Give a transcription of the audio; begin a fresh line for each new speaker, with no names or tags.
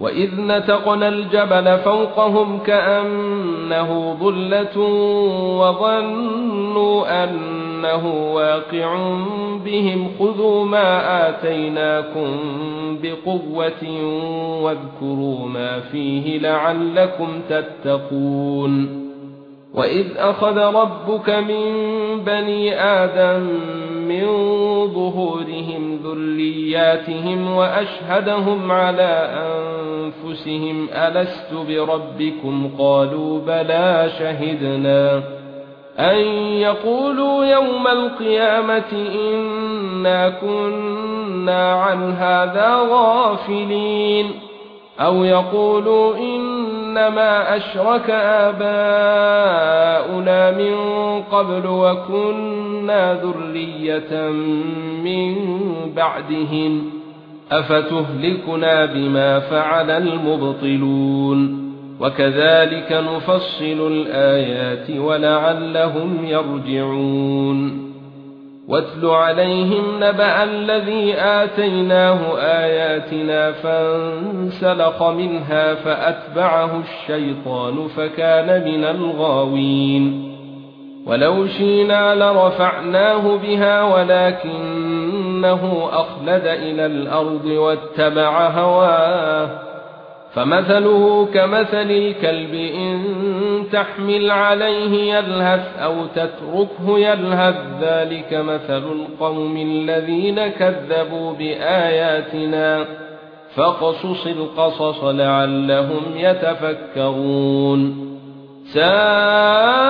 وَإِذْ نَتَقْنَا الْجَبَلَ فَوْقَهُمْ كَأَنَّهُ ظُلَّةٌ وَظَنُّوا أَنَّهُ وَاقِعٌ بِهِمْ خُذُوا مَا آتَيْنَاكُمْ بِقُوَّةٍ وَاذْكُرُوا مَا فِيهِ لَعَلَّكُمْ تَتَّقُونَ وَإِذْ أَخَذَ رَبُّكَ مِنْ بَنِي آدَمَ مِنْ ظُهُورِهِمْ ذُرِّيَّاتِهِمْ وَأَشْهَدَهُمْ عَلَى أَنفُسِهِمْ أَلَسْتُ بِرَبِّكُمْ؟ قَالُوا بَلَى شَهِدْنَا. أَن يَقُولُوا يَوْمَ الْقِيَامَةِ إِنَّا كُنَّا عَنْ هَذَا غَافِلِينَ. أَوْ يَقُولُوا إِنَّمَا أَشْرَكَ آبَاؤُنَا مِن قَبْلُ وَكُنَّا ذُرِّيَّةً مِنْ بَعْدِهِمْ. أَفَتُهْلِكُنَا بِمَا فَعَلَ الْمُبْطِلُونَ وَكَذَلِكَ نُفَصِّلُ الْآيَاتِ وَلَعَلَّهُمْ يَرْجِعُونَ واتل عليهم نبأ الذي آتيناه آياتنا فانسلخ منها فأتبعه الشيطان فكان من الغاوين ولو شينا لرفعناه بها ولكنه أخلد إلى الأرض واتبع هواه. فمثله كمثل الكلب إن تحمل عليه يلهث أو تتركه يلهث. ذلك مثل القوم الذين كذبوا بآياتنا. فقصص القصص لعلهم يتفكرون. ساء